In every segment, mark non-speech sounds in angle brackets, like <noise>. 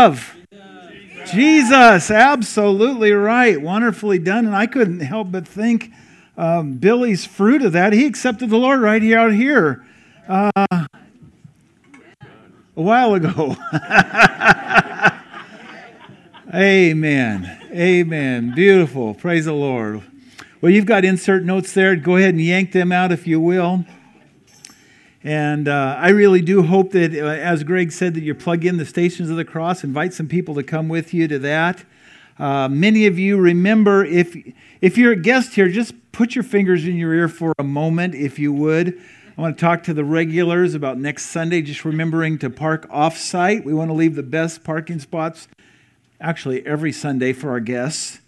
love? Jesus, absolutely right. Wonderfully done. And I couldn't help but think um, Billy's fruit of that. He accepted the Lord right here out here uh, a while ago. <laughs> Amen. Amen. Beautiful. Praise the Lord. Well, you've got insert notes there. Go ahead and yank them out if you will. And uh, I really do hope that, uh, as Greg said, that you plug in the Stations of the Cross, invite some people to come with you to that. Uh, many of you remember, if, if you're a guest here, just put your fingers in your ear for a moment, if you would. I want to talk to the regulars about next Sunday, just remembering to park off site. We want to leave the best parking spots actually every Sunday for our guests.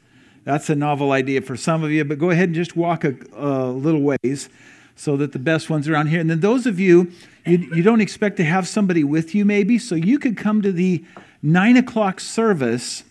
That's a novel idea for some of you, but go ahead and just walk a, a little ways so that the best ones around here. And then those of you, you, you don't expect to have somebody with you maybe, so you could come to the nine o'clock service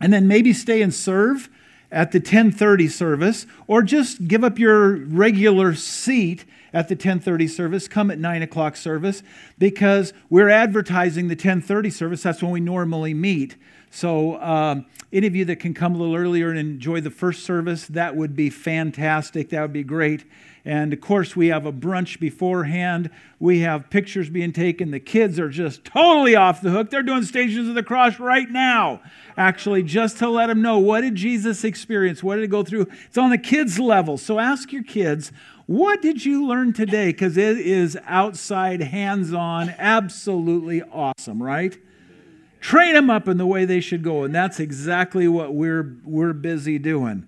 and then maybe stay and serve at the 1030 service or just give up your regular seat at the 1030 service. Come at 9 o'clock service because we're advertising the 1030 service. That's when we normally meet. So um, any of you that can come a little earlier and enjoy the first service that would be fantastic. That would be great and of course, we have a brunch beforehand. We have pictures being taken. The kids are just totally off the hook. They're doing Stations of the Cross right now, actually, just to let them know what did Jesus experience? What did he go through? It's on the kids' level. So ask your kids, what did you learn today? Because it is outside, hands on, absolutely awesome, right? Train them up in the way they should go. And that's exactly what we're, we're busy doing.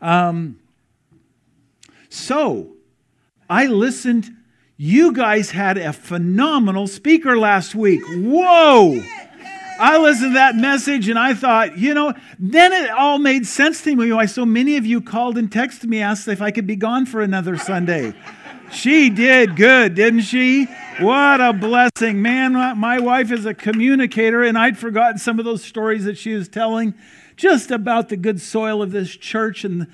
Um, so, I listened. You guys had a phenomenal speaker last week. Whoa! I listened to that message and I thought, you know, then it all made sense to me why so many of you called and texted me, asked if I could be gone for another Sunday. She did good, didn't she? What a blessing. Man, my wife is a communicator, and I'd forgotten some of those stories that she was telling just about the good soil of this church and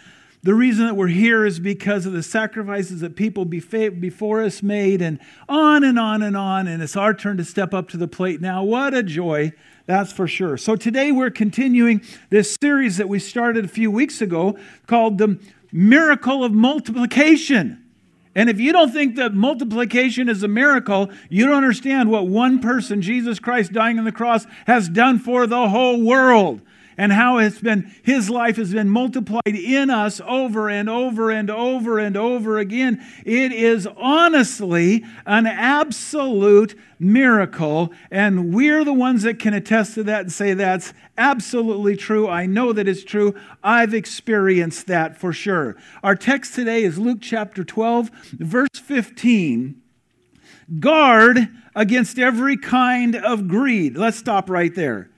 the reason that we're here is because of the sacrifices that people before us made, and on and on and on. And it's our turn to step up to the plate now. What a joy, that's for sure. So today we're continuing this series that we started a few weeks ago called The Miracle of Multiplication. And if you don't think that multiplication is a miracle, you don't understand what one person, Jesus Christ dying on the cross, has done for the whole world and how it's been his life has been multiplied in us over and over and over and over again. It is honestly an absolute miracle and we're the ones that can attest to that and say that's absolutely true. I know that it's true. I've experienced that for sure. Our text today is luke chapter 12 verse 15 guard against every kind of greed. Let's stop right there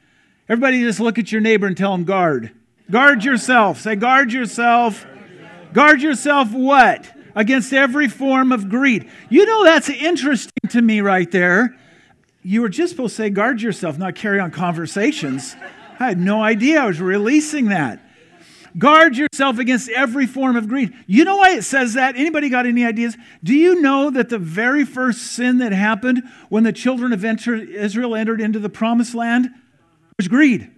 Everybody just look at your neighbor and tell them, guard. Guard yourself. Say, guard yourself. Guard yourself what? Against every form of greed. You know, that's interesting to me right there. You were just supposed to say, guard yourself, not carry on conversations. I had no idea I was releasing that. Guard yourself against every form of greed. You know why it says that? Anybody got any ideas? Do you know that the very first sin that happened when the children of Israel entered into the promised land was greed.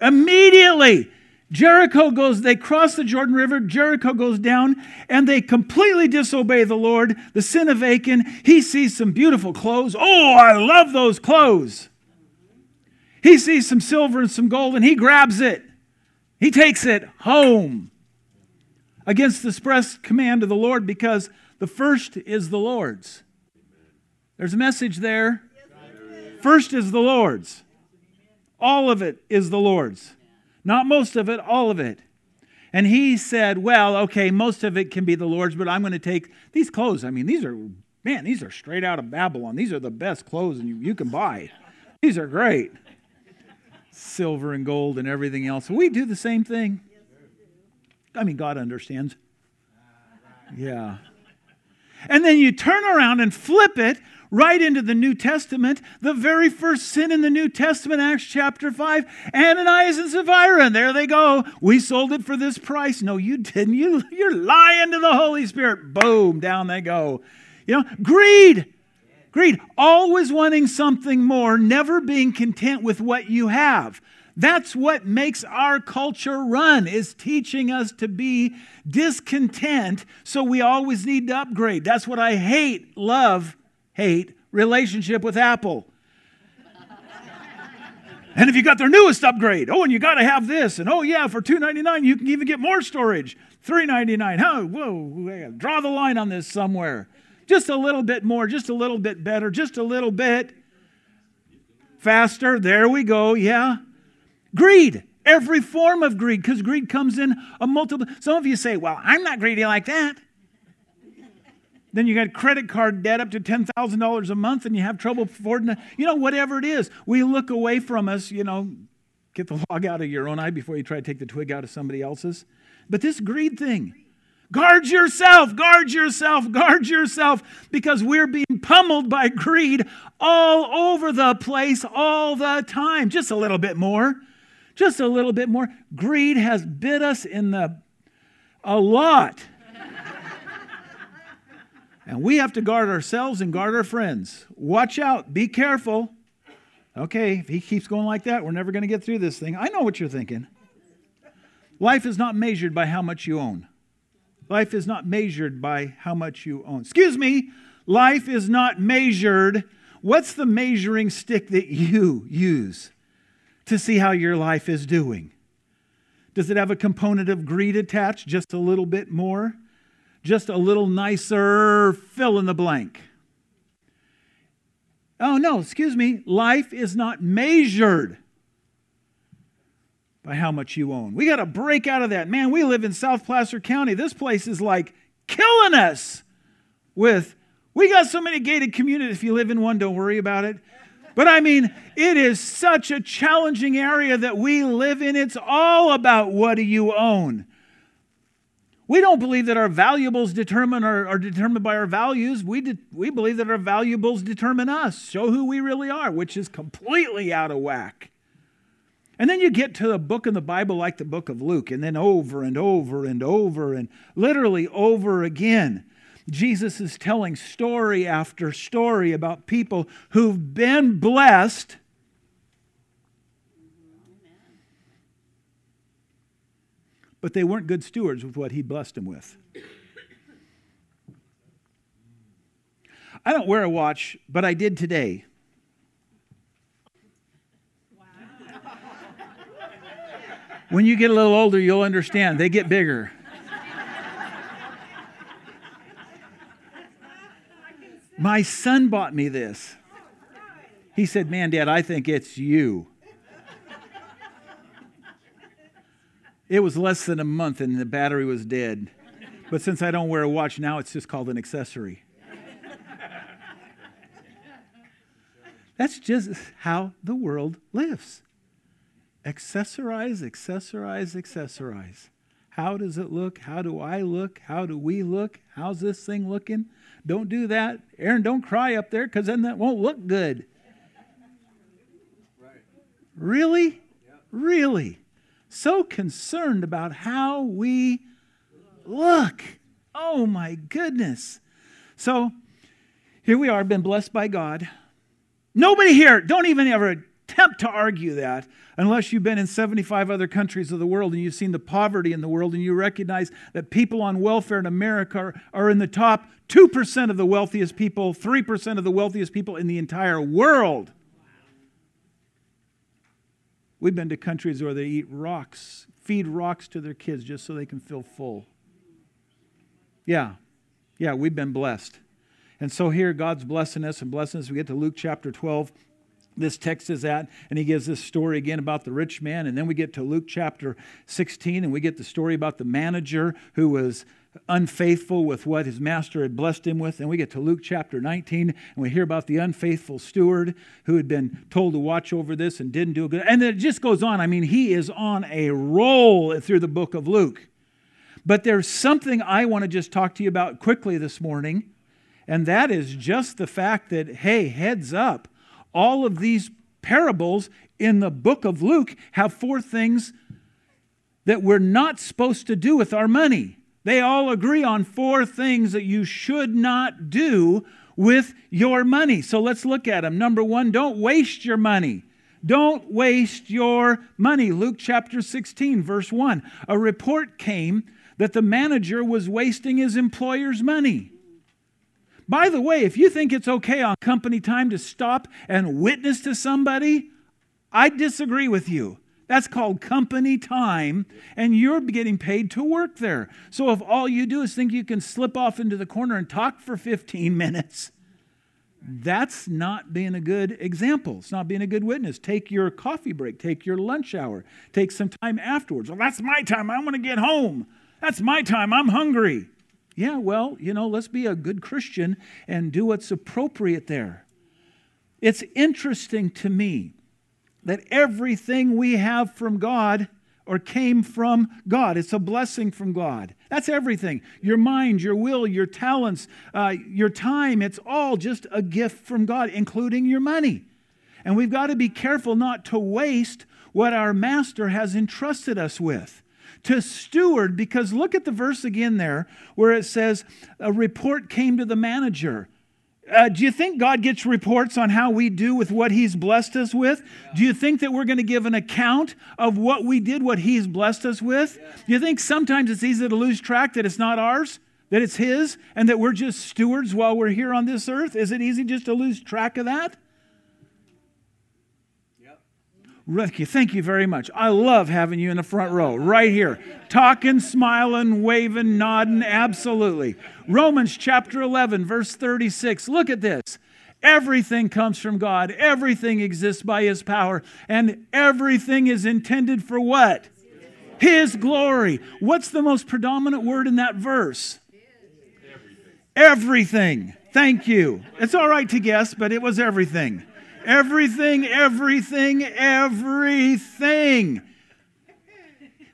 Immediately, Jericho goes, they cross the Jordan River, Jericho goes down, and they completely disobey the Lord. The sin of Achan, he sees some beautiful clothes. Oh, I love those clothes. He sees some silver and some gold, and he grabs it. He takes it home against the express command of the Lord because the first is the Lord's. There's a message there. First is the Lord's. All of it is the Lord's. Not most of it, all of it. And he said, Well, okay, most of it can be the Lord's, but I'm going to take these clothes. I mean, these are, man, these are straight out of Babylon. These are the best clothes you, you can buy. These are great. Silver and gold and everything else. We do the same thing. I mean, God understands. Yeah. And then you turn around and flip it right into the New Testament, the very first sin in the New Testament, Acts chapter 5, Ananias and Sapphira. And there they go. We sold it for this price. No, you didn't. You, you're lying to the Holy Spirit. Boom, down they go. You know, greed. Greed, always wanting something more, never being content with what you have. That's what makes our culture run is teaching us to be discontent so we always need to upgrade. That's what I hate, love, hate relationship with Apple. and if you got their newest upgrade, oh, and you got to have this, and oh yeah, for $2.99 you can even get more storage. $3.99. Huh? Whoa, draw the line on this somewhere. Just a little bit more, just a little bit better, just a little bit faster. There we go. Yeah. Greed, every form of greed, because greed comes in a multiple. Some of you say, well, I'm not greedy like that. Then you got credit card debt up to $10,000 a month and you have trouble affording. You know, whatever it is, we look away from us, you know, get the log out of your own eye before you try to take the twig out of somebody else's. But this greed thing, guard yourself, guard yourself, guard yourself, because we're being pummeled by greed all over the place all the time. Just a little bit more just a little bit more. Greed has bit us in the a lot. And we have to guard ourselves and guard our friends. Watch out, be careful. Okay, if he keeps going like that, we're never going to get through this thing. I know what you're thinking. Life is not measured by how much you own. Life is not measured by how much you own. Excuse me, life is not measured. What's the measuring stick that you use? to see how your life is doing. Does it have a component of greed attached? Just a little bit more? Just a little nicer fill in the blank? Oh, no, excuse me. Life is not measured by how much you own. We got to break out of that. Man, we live in South Placer County. This place is like killing us with, we got so many gated communities. If you live in one, don't worry about it. But I mean, it is such a challenging area that we live in. It's all about what do you own. We don't believe that our valuables determine our, are determined by our values. We, de, we believe that our valuables determine us, show who we really are, which is completely out of whack. And then you get to a book in the Bible like the book of Luke, and then over and over and over and literally over again. Jesus is telling story after story about people who've been blessed. But they weren't good stewards with what he blessed them with. I don't wear a watch, but I did today. When you get a little older, you'll understand. They get bigger. My son bought me this. He said, Man, Dad, I think it's you. It was less than a month and the battery was dead. But since I don't wear a watch now, it's just called an accessory. That's just how the world lives. Accessorize, accessorize, accessorize. How does it look? How do I look? How do we look? How's this thing looking? Don't do that. Aaron, don't cry up there because then that won't look good. Really? Really? So concerned about how we look. Oh my goodness. So here we are, been blessed by God. Nobody here, don't even ever attempt to argue that unless you've been in 75 other countries of the world and you've seen the poverty in the world and you recognize that people on welfare in America are, are in the top 2% of the wealthiest people, 3% of the wealthiest people in the entire world. We've been to countries where they eat rocks, feed rocks to their kids just so they can feel full. Yeah, yeah, we've been blessed. And so here, God's blessing us and blessing us. We get to Luke chapter 12 this text is at, and he gives this story again about the rich man. And then we get to Luke chapter 16, and we get the story about the manager who was unfaithful with what his master had blessed him with. And we get to Luke chapter 19, and we hear about the unfaithful steward who had been told to watch over this and didn't do a good. And it just goes on. I mean, he is on a roll through the book of Luke. But there's something I want to just talk to you about quickly this morning, and that is just the fact that, hey, heads up all of these parables in the book of Luke have four things that we're not supposed to do with our money. They all agree on four things that you should not do with your money. So let's look at them. Number one, don't waste your money. Don't waste your money. Luke chapter 16, verse 1. A report came that the manager was wasting his employer's money. By the way, if you think it's okay on company time to stop and witness to somebody, I disagree with you. That's called company time, and you're getting paid to work there. So if all you do is think you can slip off into the corner and talk for 15 minutes, that's not being a good example. It's not being a good witness. Take your coffee break, take your lunch hour, take some time afterwards. Well, that's my time. I want to get home. That's my time. I'm hungry. Yeah, well, you know, let's be a good Christian and do what's appropriate there. It's interesting to me that everything we have from God or came from God. It's a blessing from God. That's everything. Your mind, your will, your talents, uh, your time, it's all just a gift from God, including your money. And we've got to be careful not to waste what our master has entrusted us with. To steward, because look at the verse again there where it says, A report came to the manager. Uh, do you think God gets reports on how we do with what He's blessed us with? Yeah. Do you think that we're going to give an account of what we did, what He's blessed us with? Yeah. Do you think sometimes it's easy to lose track that it's not ours, that it's His, and that we're just stewards while we're here on this earth? Is it easy just to lose track of that? Ricky, thank you very much. I love having you in the front row, right here. Talking, smiling, waving, nodding, absolutely. Romans chapter 11, verse 36. Look at this. Everything comes from God, everything exists by His power, and everything is intended for what? His glory. What's the most predominant word in that verse? Everything. everything. Thank you. It's all right to guess, but it was everything. Everything, everything, everything.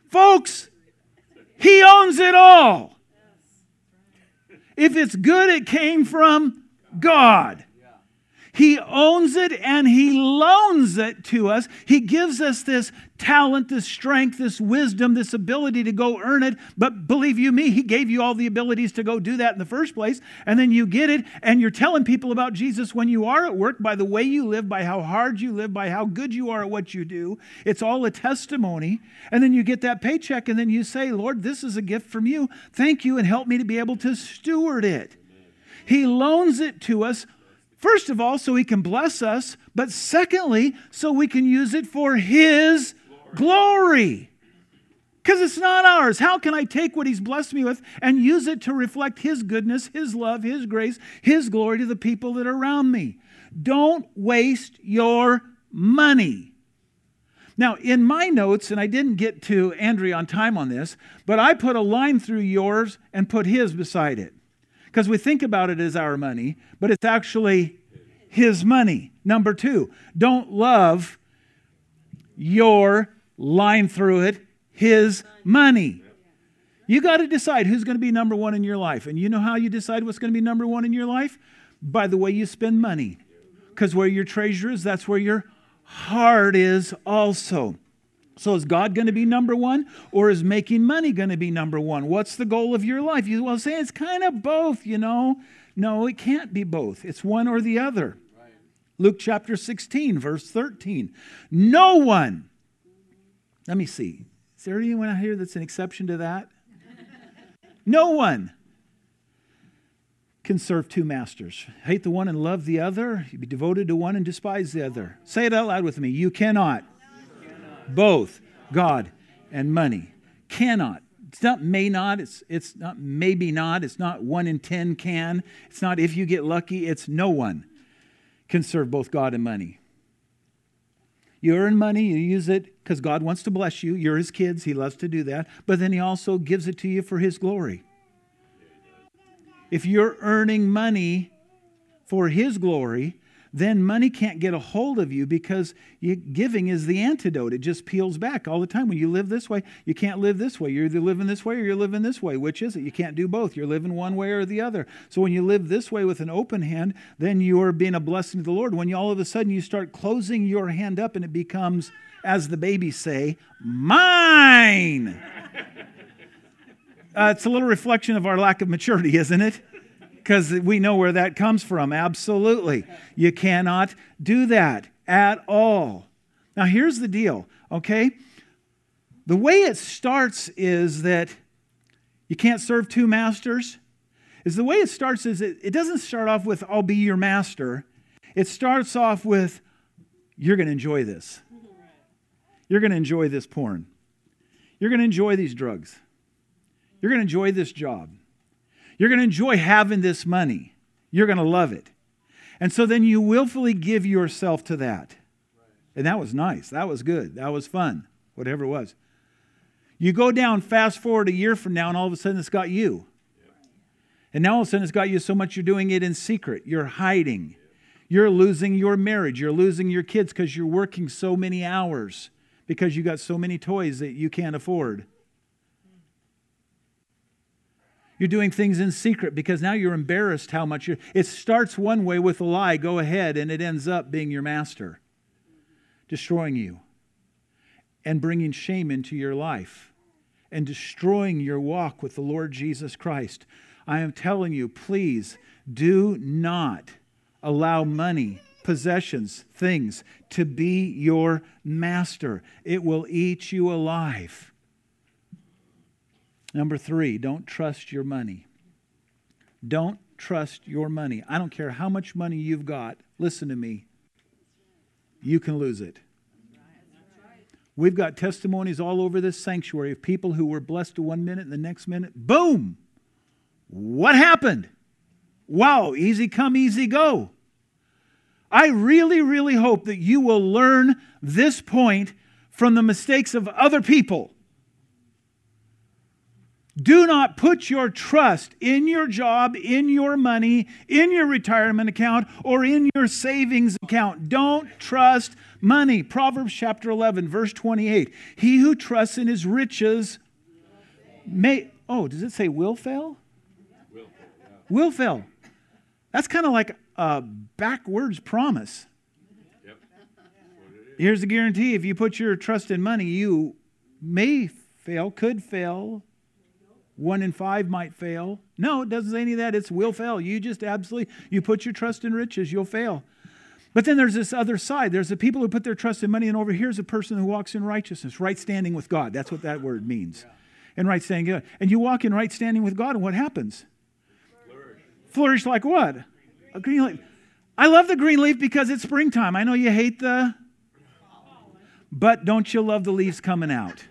Folks, He owns it all. If it's good, it came from God. He owns it and He loans it to us. He gives us this talent, this strength, this wisdom, this ability to go earn it. But believe you me, He gave you all the abilities to go do that in the first place. And then you get it and you're telling people about Jesus when you are at work by the way you live, by how hard you live, by how good you are at what you do. It's all a testimony. And then you get that paycheck and then you say, Lord, this is a gift from you. Thank you and help me to be able to steward it. He loans it to us First of all, so he can bless us, but secondly, so we can use it for his glory. Because it's not ours. How can I take what he's blessed me with and use it to reflect his goodness, his love, his grace, his glory to the people that are around me? Don't waste your money. Now, in my notes, and I didn't get to Andrea on time on this, but I put a line through yours and put his beside it because we think about it as our money, but it's actually his money. Number two, don't love your line through it, his money. You got to decide who's going to be number one in your life. And you know how you decide what's going to be number one in your life? By the way you spend money. Because where your treasure is, that's where your heart is also. So is God going to be number one or is making money going to be number one? What's the goal of your life? You will say it's kind of both, you know. No, it can't be both. It's one or the other. Right. Luke chapter 16, verse 13. No one, let me see. Is there anyone out here that's an exception to that? <laughs> no one can serve two masters. Hate the one and love the other. Be devoted to one and despise the other. Say it out loud with me. You cannot both God and money. Cannot. It's not may not, it's, it's not maybe not, it's not one in ten can, it's not if you get lucky, it's no one can serve both God and money. You earn money, you use it because God wants to bless you. You're His kids, He loves to do that. But then He also gives it to you for His glory. If you're earning money for His glory, then money can't get a hold of you because you, giving is the antidote. It just peels back all the time. When you live this way, you can't live this way. You're either living this way or you're living this way. Which is it? You can't do both. You're living one way or the other. So when you live this way with an open hand, then you are being a blessing to the Lord. When you all of a sudden you start closing your hand up and it becomes, as the babies say, mine. <laughs> Uh, it's a little reflection of our lack of maturity, isn't it? Because we know where that comes from. Absolutely. You cannot do that at all. Now, here's the deal, okay? The way it starts is that you can't serve two masters. Is the way it starts is it, it doesn't start off with, I'll be your master. It starts off with, you're going to enjoy this. You're going to enjoy this porn. You're going to enjoy these drugs. You're going to enjoy this job. You're going to enjoy having this money. You're going to love it. And so then you willfully give yourself to that. And that was nice. That was good. That was fun, whatever it was. You go down, fast forward a year from now, and all of a sudden it's got you. And now all of a sudden it's got you so much you're doing it in secret. You're hiding. You're losing your marriage. You're losing your kids because you're working so many hours because you got so many toys that you can't afford. You're doing things in secret because now you're embarrassed how much you're. It starts one way with a lie, go ahead, and it ends up being your master, destroying you and bringing shame into your life and destroying your walk with the Lord Jesus Christ. I am telling you, please do not allow money, possessions, things to be your master. It will eat you alive. Number three, don't trust your money. Don't trust your money. I don't care how much money you've got. Listen to me. You can lose it. We've got testimonies all over this sanctuary of people who were blessed to one minute and the next minute, boom! What happened? Wow, easy come, easy go. I really, really hope that you will learn this point from the mistakes of other people. Do not put your trust in your job, in your money, in your retirement account, or in your savings account. Don't trust money. Proverbs chapter 11, verse 28. He who trusts in his riches may. Oh, does it say will fail? Will, yeah. will fail. That's kind of like a backwards promise. Yep. Here's the guarantee if you put your trust in money, you may fail, could fail, one in five might fail. No, it doesn't say any of that. It's will fail. You just absolutely, you put your trust in riches, you'll fail. But then there's this other side. There's the people who put their trust in money, and over here's a person who walks in righteousness, right standing with God. That's what that word means. And right standing. And you walk in right standing with God, and what happens? Flourish, Flourish like what? A green leaf. I love the green leaf because it's springtime. I know you hate the, but don't you love the leaves coming out?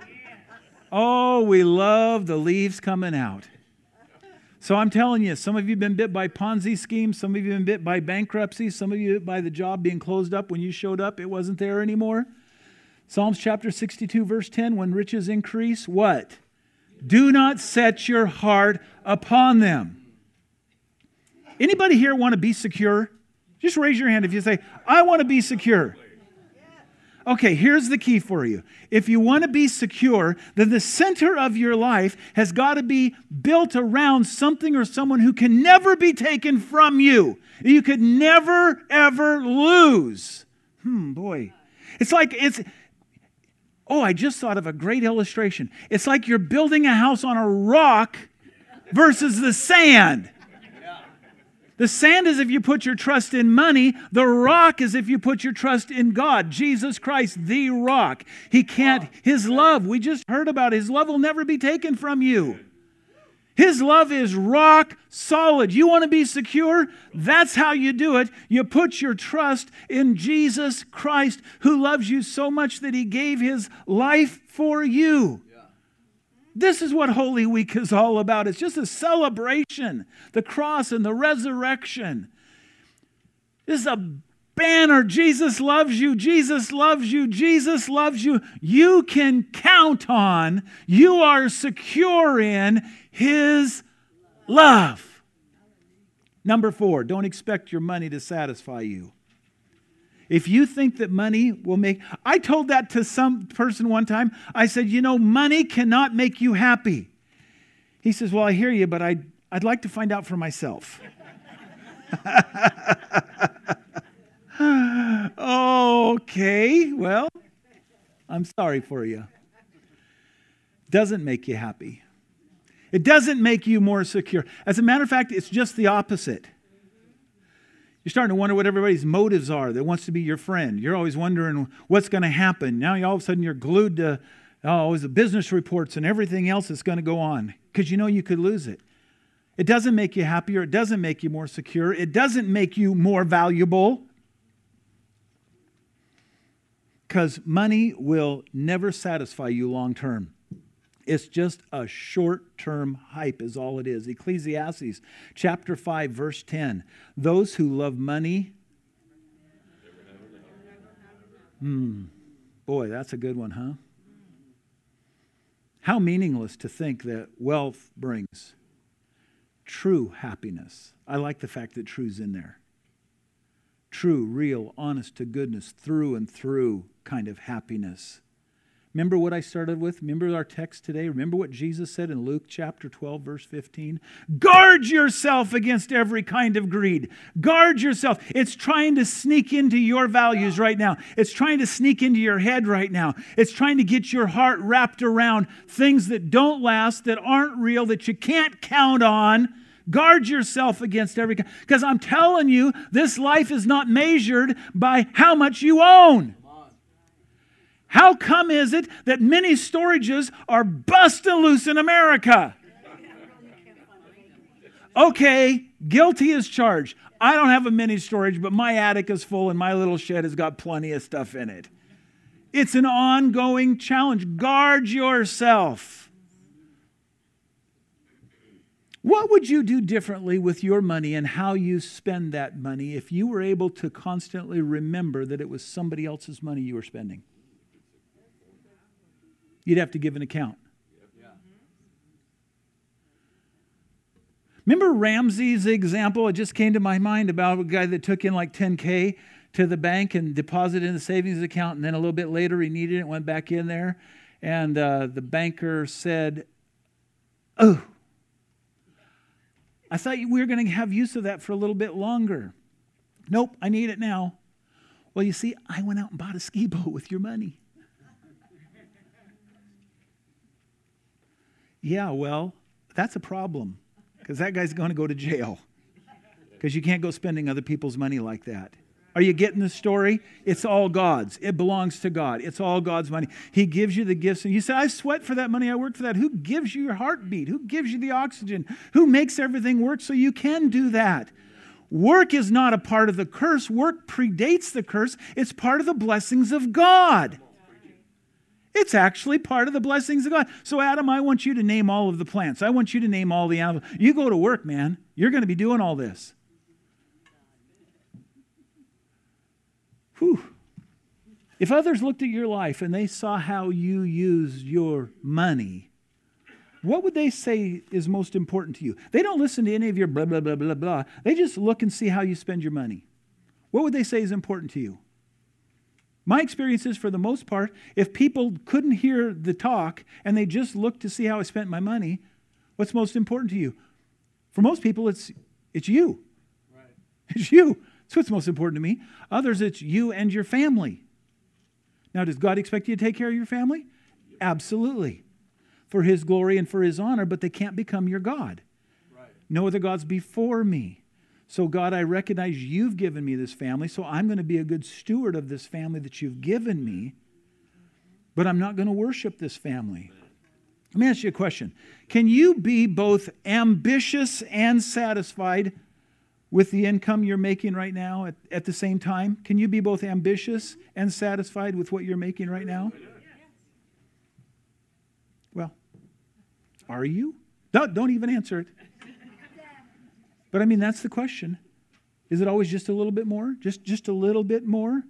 Oh, we love the leaves coming out. So I'm telling you, some of you have been bit by Ponzi schemes, some of you have been bit by bankruptcy, some of you by the job being closed up. When you showed up, it wasn't there anymore. Psalms chapter 62, verse 10 when riches increase, what? Do not set your heart upon them. Anybody here want to be secure? Just raise your hand if you say, I want to be secure. Okay, here's the key for you. If you want to be secure, then the center of your life has got to be built around something or someone who can never be taken from you. You could never, ever lose. Hmm, boy. It's like it's. Oh, I just thought of a great illustration. It's like you're building a house on a rock versus the sand. The sand is if you put your trust in money. The rock is if you put your trust in God, Jesus Christ, the rock. He can't, His love, we just heard about His love will never be taken from you. His love is rock solid. You want to be secure? That's how you do it. You put your trust in Jesus Christ, who loves you so much that He gave His life for you. This is what Holy Week is all about. It's just a celebration the cross and the resurrection. This is a banner. Jesus loves you. Jesus loves you. Jesus loves you. You can count on, you are secure in His love. Number four, don't expect your money to satisfy you. If you think that money will make, I told that to some person one time. I said, you know, money cannot make you happy. He says, well, I hear you, but I'd, I'd like to find out for myself. <laughs> okay, well, I'm sorry for you. Doesn't make you happy. It doesn't make you more secure. As a matter of fact, it's just the opposite. You're starting to wonder what everybody's motives are that wants to be your friend. You're always wondering what's going to happen. Now, all of a sudden, you're glued to oh, the business reports and everything else that's going to go on because you know you could lose it. It doesn't make you happier. It doesn't make you more secure. It doesn't make you more valuable. Because money will never satisfy you long term. It's just a short term hype, is all it is. Ecclesiastes chapter 5, verse 10. Those who love money. Hmm. Boy, that's a good one, huh? How meaningless to think that wealth brings true happiness. I like the fact that true's in there. True, real, honest to goodness, through and through kind of happiness. Remember what I started with? Remember our text today? Remember what Jesus said in Luke chapter 12, verse 15? Guard yourself against every kind of greed. Guard yourself. It's trying to sneak into your values right now. It's trying to sneak into your head right now. It's trying to get your heart wrapped around things that don't last, that aren't real, that you can't count on. Guard yourself against every because I'm telling you, this life is not measured by how much you own. How come is it that many storages are busting loose in America? Okay, guilty as charged. I don't have a mini storage, but my attic is full and my little shed has got plenty of stuff in it. It's an ongoing challenge. Guard yourself. What would you do differently with your money and how you spend that money if you were able to constantly remember that it was somebody else's money you were spending? You'd have to give an account. Remember Ramsey's example? It just came to my mind about a guy that took in like 10K to the bank and deposited in the savings account, and then a little bit later he needed it, went back in there, and uh, the banker said, Oh, I thought we were going to have use of that for a little bit longer. Nope, I need it now. Well, you see, I went out and bought a ski boat with your money. Yeah, well, that's a problem because that guy's going to go to jail because you can't go spending other people's money like that. Are you getting the story? It's all God's. It belongs to God. It's all God's money. He gives you the gifts. And you say, I sweat for that money. I work for that. Who gives you your heartbeat? Who gives you the oxygen? Who makes everything work so you can do that? Work is not a part of the curse. Work predates the curse. It's part of the blessings of God. It's actually part of the blessings of God. So, Adam, I want you to name all of the plants. I want you to name all the animals. You go to work, man. You're going to be doing all this. Whew. If others looked at your life and they saw how you use your money, what would they say is most important to you? They don't listen to any of your blah, blah, blah, blah, blah. They just look and see how you spend your money. What would they say is important to you? My experience is, for the most part, if people couldn't hear the talk and they just looked to see how I spent my money, what's most important to you? For most people, it's, it's you. Right. It's you. That's what's most important to me. Others, it's you and your family. Now, does God expect you to take care of your family? Absolutely. For His glory and for His honor, but they can't become your God. Right. No other gods before me. So, God, I recognize you've given me this family, so I'm going to be a good steward of this family that you've given me, but I'm not going to worship this family. Let me ask you a question Can you be both ambitious and satisfied with the income you're making right now at, at the same time? Can you be both ambitious and satisfied with what you're making right now? Well, are you? Don't, don't even answer it. But I mean, that's the question. Is it always just a little bit more? Just, just a little bit more?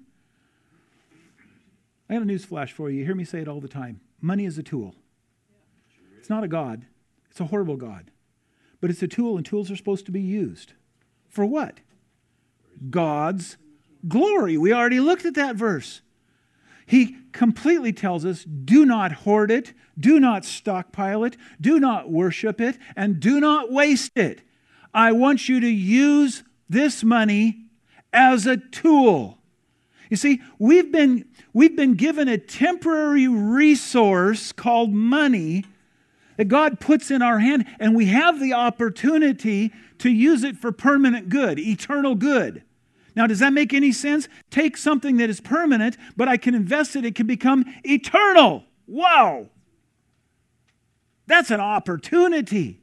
I got a news flash for you. You hear me say it all the time. Money is a tool. It's not a God. It's a horrible God. But it's a tool, and tools are supposed to be used. For what? God's glory. We already looked at that verse. He completely tells us do not hoard it, do not stockpile it, do not worship it, and do not waste it. I want you to use this money as a tool. You see, we've been, we've been given a temporary resource called money that God puts in our hand, and we have the opportunity to use it for permanent good, eternal good. Now, does that make any sense? Take something that is permanent, but I can invest it, it can become eternal. Wow! That's an opportunity.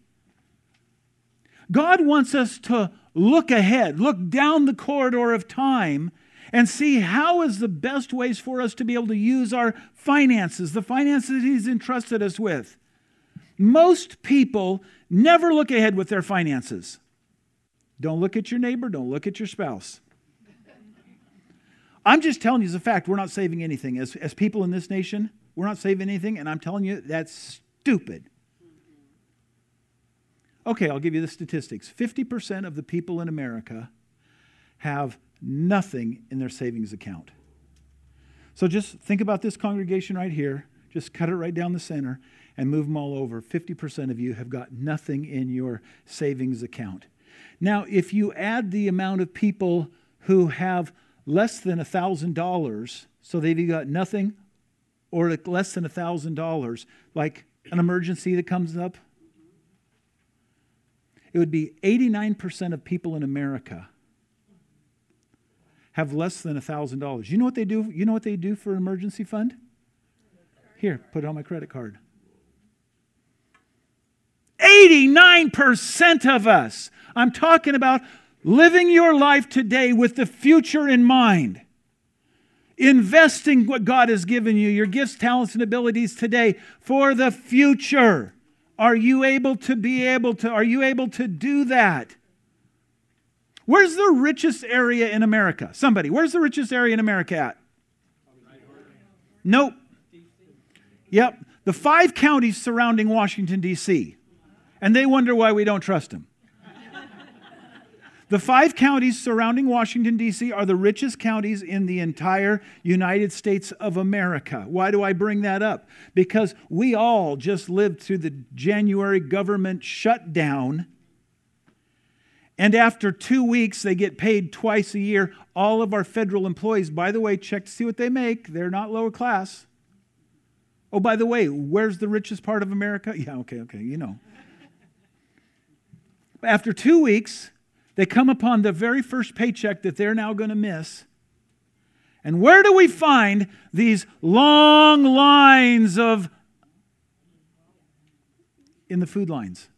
God wants us to look ahead, look down the corridor of time and see how is the best ways for us to be able to use our finances, the finances he's entrusted us with. Most people never look ahead with their finances. Don't look at your neighbor, don't look at your spouse. I'm just telling you as a fact, we're not saving anything. As, as people in this nation, we're not saving anything, and I'm telling you that's stupid. Okay, I'll give you the statistics 50% of the people in America have nothing in their savings account. So just think about this congregation right here. Just cut it right down the center and move them all over. 50% of you have got nothing in your savings account. Now, if you add the amount of people who have less than $1,000, so they've got nothing or less than $1,000, like an emergency that comes up, it would be 89% of people in America have less than $1,000. You know what they do? You know what they do for an emergency fund? Here, put it on my credit card. 89% of us. I'm talking about living your life today with the future in mind. Investing what God has given you, your gifts, talents, and abilities today for the future. Are you able to be able to, are you able to do that? Where's the richest area in America? Somebody, where's the richest area in America at? Nope. Yep. The five counties surrounding Washington, D.C. And they wonder why we don't trust them. The five counties surrounding Washington, D.C. are the richest counties in the entire United States of America. Why do I bring that up? Because we all just lived through the January government shutdown and after two weeks, they get paid twice a year. All of our federal employees, by the way, check to see what they make. They're not lower class. Oh, by the way, where's the richest part of America? Yeah, okay, okay, you know. After two weeks, they come upon the very first paycheck that they're now going to miss. And where do we find these long lines of. In the food lines?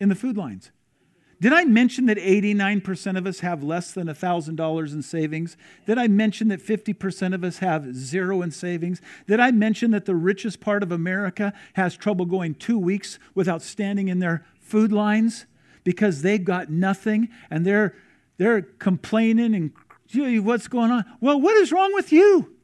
In the food lines. Did I mention that 89% of us have less than $1,000 in savings? Did I mention that 50% of us have zero in savings? Did I mention that the richest part of America has trouble going two weeks without standing in their food lines because they've got nothing and they're, they're complaining and Gee, what's going on? Well, what is wrong with you?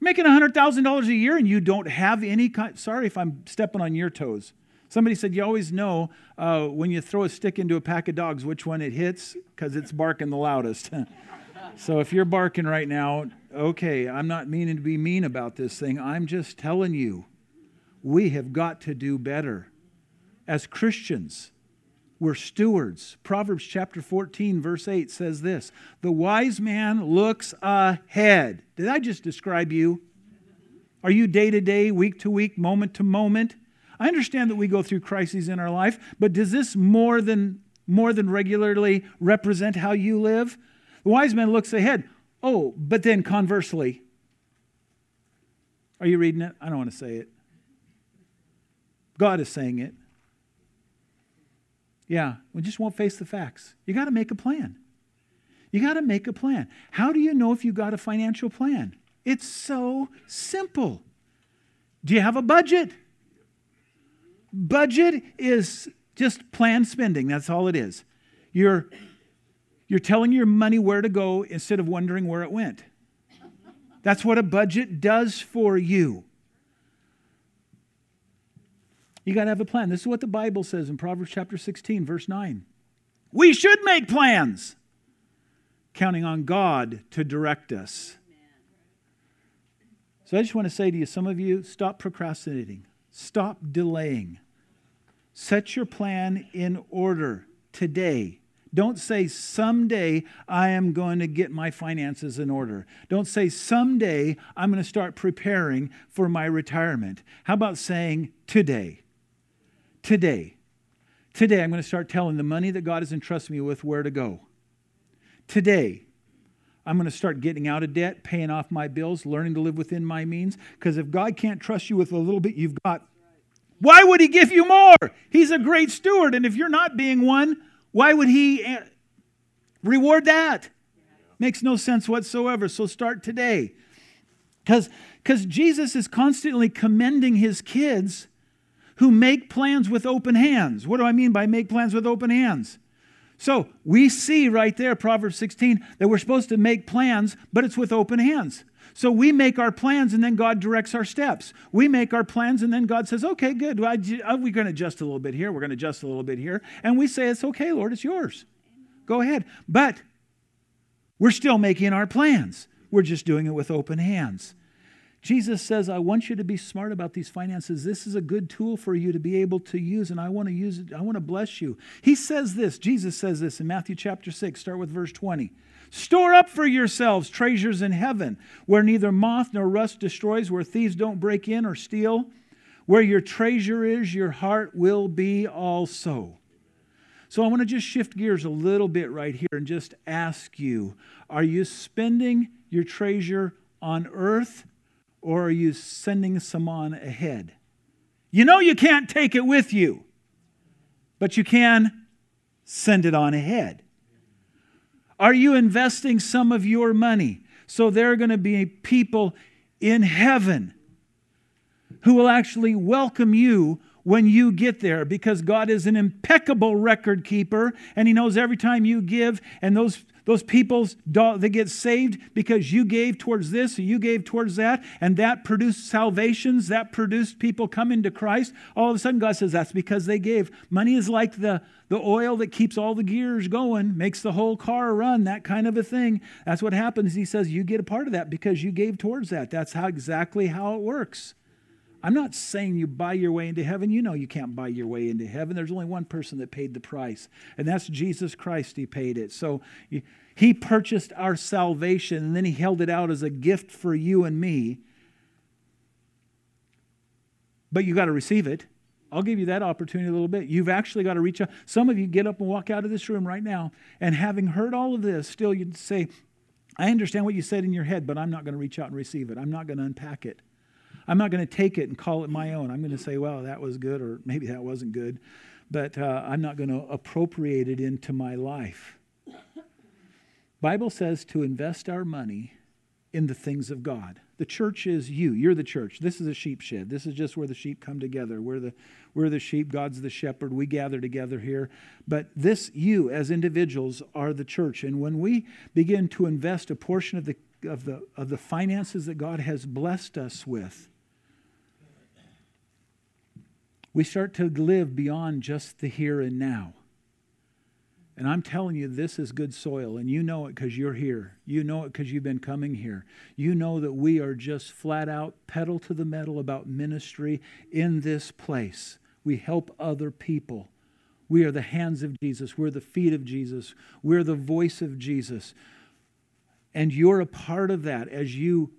Making $100,000 a year and you don't have any kind. Sorry if I'm stepping on your toes. Somebody said you always know uh, when you throw a stick into a pack of dogs which one it hits because it's barking the loudest. <laughs> so if you're barking right now, okay, I'm not meaning to be mean about this thing. I'm just telling you, we have got to do better. As Christians, we're stewards. Proverbs chapter 14, verse 8 says this The wise man looks ahead. Did I just describe you? Are you day to day, week to week, moment to moment? I understand that we go through crises in our life, but does this more than more than regularly represent how you live? The wise man looks ahead. Oh, but then conversely, are you reading it? I don't want to say it. God is saying it. Yeah, we just won't face the facts. You got to make a plan. You got to make a plan. How do you know if you got a financial plan? It's so simple. Do you have a budget? Budget is just planned spending. That's all it is. You're, you're telling your money where to go instead of wondering where it went. That's what a budget does for you. You got to have a plan. This is what the Bible says in Proverbs chapter 16, verse 9. We should make plans, counting on God to direct us. So I just want to say to you, some of you, stop procrastinating. Stop delaying. Set your plan in order today. Don't say, someday I am going to get my finances in order. Don't say, someday I'm going to start preparing for my retirement. How about saying, today? Today, today I'm going to start telling the money that God has entrusted me with where to go. Today, I'm going to start getting out of debt, paying off my bills, learning to live within my means. Because if God can't trust you with a little bit you've got, why would He give you more? He's a great steward. And if you're not being one, why would He eh, reward that? Makes no sense whatsoever. So start today. Because because Jesus is constantly commending His kids who make plans with open hands. What do I mean by make plans with open hands? So we see right there, Proverbs 16, that we're supposed to make plans, but it's with open hands. So we make our plans and then God directs our steps. We make our plans and then God says, okay, good. Uh, we're going to adjust a little bit here. We're going to adjust a little bit here. And we say, it's okay, Lord, it's yours. Go ahead. But we're still making our plans. We're just doing it with open hands. Jesus says, I want you to be smart about these finances. This is a good tool for you to be able to use, and I want to use it. I want to bless you. He says this, Jesus says this in Matthew chapter 6, start with verse 20. Store up for yourselves treasures in heaven, where neither moth nor rust destroys, where thieves don't break in or steal. Where your treasure is, your heart will be also. So I want to just shift gears a little bit right here and just ask you are you spending your treasure on earth or are you sending some on ahead? You know you can't take it with you, but you can send it on ahead. Are you investing some of your money so there are going to be people in heaven who will actually welcome you when you get there because God is an impeccable record keeper and He knows every time you give and those those people's they get saved because you gave towards this or you gave towards that, and that produced salvations, that produced people coming to Christ. All of a sudden, God says that's because they gave. Money is like the, the oil that keeps all the gears going, makes the whole car run, that kind of a thing. That's what happens. He says you get a part of that because you gave towards that. That's how exactly how it works. I'm not saying you buy your way into heaven. You know you can't buy your way into heaven. There's only one person that paid the price, and that's Jesus Christ. He paid it. So he purchased our salvation, and then he held it out as a gift for you and me. But you got to receive it. I'll give you that opportunity a little bit. You've actually got to reach out. Some of you get up and walk out of this room right now, and having heard all of this, still you'd say, I understand what you said in your head, but I'm not going to reach out and receive it. I'm not going to unpack it. I'm not going to take it and call it my own. I'm going to say, well, that was good, or maybe that wasn't good, but uh, I'm not going to appropriate it into my life. Bible says to invest our money in the things of God. The church is you. You're the church. This is a sheep shed. This is just where the sheep come together. We're the, we're the sheep. God's the shepherd. We gather together here. But this, you as individuals, are the church. And when we begin to invest a portion of the, of the, of the finances that God has blessed us with, we start to live beyond just the here and now. And I'm telling you, this is good soil, and you know it because you're here. You know it because you've been coming here. You know that we are just flat out pedal to the metal about ministry in this place. We help other people. We are the hands of Jesus. We're the feet of Jesus. We're the voice of Jesus. And you're a part of that as you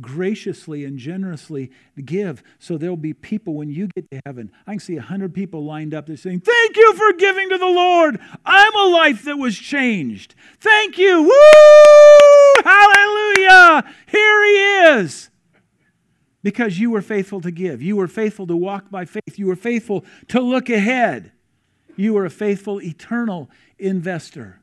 graciously and generously give. So there'll be people when you get to heaven. I can see a hundred people lined up there saying, Thank you for giving to the Lord. I'm a life that was changed. Thank you. Woo! Hallelujah. Here he is. Because you were faithful to give. You were faithful to walk by faith. You were faithful to look ahead. You were a faithful, eternal investor.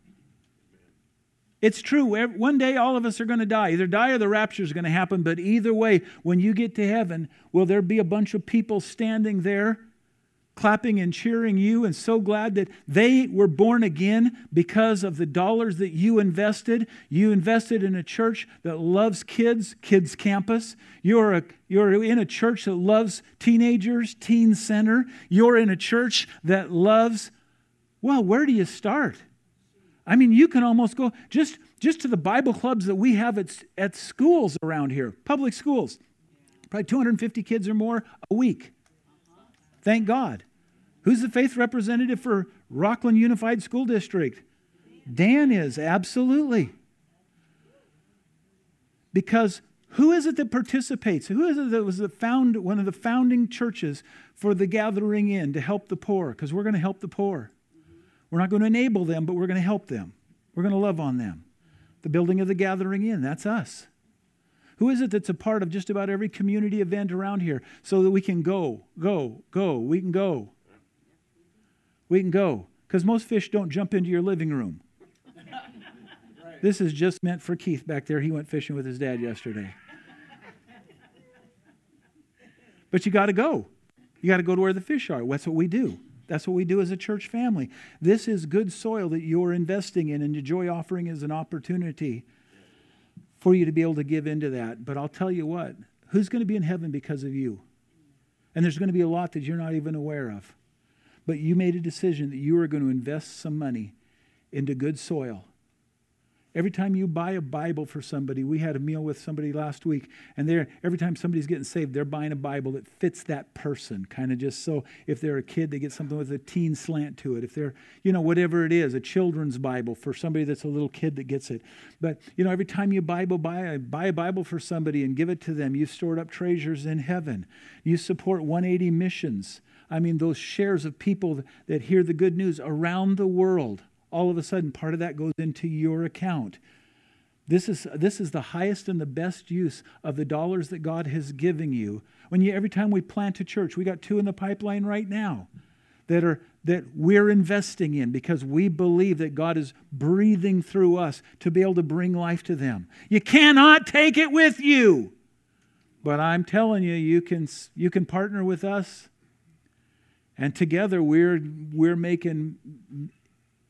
It's true. One day all of us are going to die. Either die or the rapture is going to happen. But either way, when you get to heaven, will there be a bunch of people standing there clapping and cheering you and so glad that they were born again because of the dollars that you invested? You invested in a church that loves kids, Kids Campus. You're, a, you're in a church that loves teenagers, Teen Center. You're in a church that loves, well, where do you start? I mean, you can almost go just, just to the Bible clubs that we have at, at schools around here, public schools. Probably 250 kids or more a week. Thank God. Who's the faith representative for Rocklin Unified School District? Dan is, absolutely. Because Who is it that participates? Who is it that was the found, one of the founding churches for the Gathering Inn to help the poor? Because we're going to help the poor. We're not going to enable them, but we're going to help them. We're going to love on them. The building of the Gathering Inn, that's us. Who is it that's a part of just about every community event around here so that we can go, go, go? We can go. We can go. Because most fish don't jump into your living room. This is just meant for Keith back there. He went fishing with his dad yesterday. But you got to go. You got to go to where the fish are. That's what we do. That's what we do as a church family. This is good soil that you're investing in, and the joy offering is an opportunity for you to be able to give into that. But I'll tell you what, who's going to be in heaven because of you? And there's going to be a lot that you're not even aware of. But you made a decision that you are going to invest some money into good soil Every time you buy a Bible for somebody, we had a meal with somebody last week, and they every time somebody's getting saved, they're buying a Bible that fits that person, kind of just so if they're a kid, they get something with a teen slant to it. If they're, you know, whatever it is, a children's Bible for somebody that's a little kid that gets it. But, you know, every time you Bible buy buy a Bible for somebody and give it to them, you've stored up treasures in heaven. You support 180 missions. I mean, those shares of people that hear the good news around the world all of a sudden part of that goes into your account. This is, this is the highest and the best use of the dollars that God has given you. When you every time we plant a church, we got two in the pipeline right now that are that we're investing in because we believe that God is breathing through us to be able to bring life to them. You cannot take it with you. But I'm telling you, you can, you can partner with us. And together we're, we're making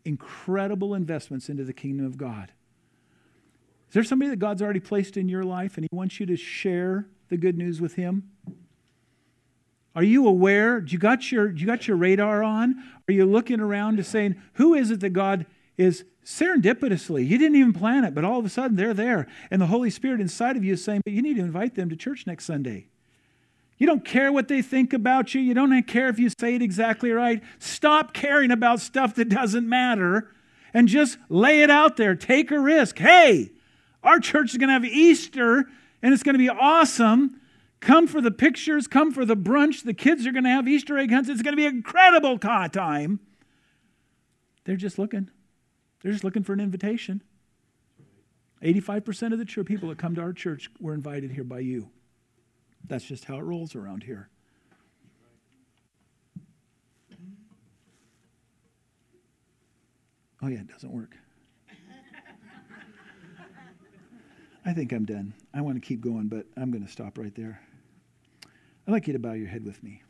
incredible investments into the kingdom of God. Is there somebody that God's already placed in your life and He wants you to share the good news with Him? Are you aware? Do you got your, do you got your radar on? Are you looking around to saying, who is it that God is serendipitously? You didn't even plan it, but all of a sudden they're there. And the Holy Spirit inside of you is saying, but you need to invite them to church next Sunday. You don't care what they think about you. You don't care if you say it exactly right. Stop caring about stuff that doesn't matter and just lay it out there. Take a risk. Hey, our church is going to have Easter and it's going to be awesome. Come for the pictures, come for the brunch. The kids are going to have Easter egg hunts. It's going to be an incredible time. They're just looking. They're just looking for an invitation. 85% of the church people that come to our church were invited here by you. That's just how it rolls around here. Oh, yeah, it doesn't work. I think I'm done. I want to keep going, but I'm going to stop right there. I'd like you to bow your head with me.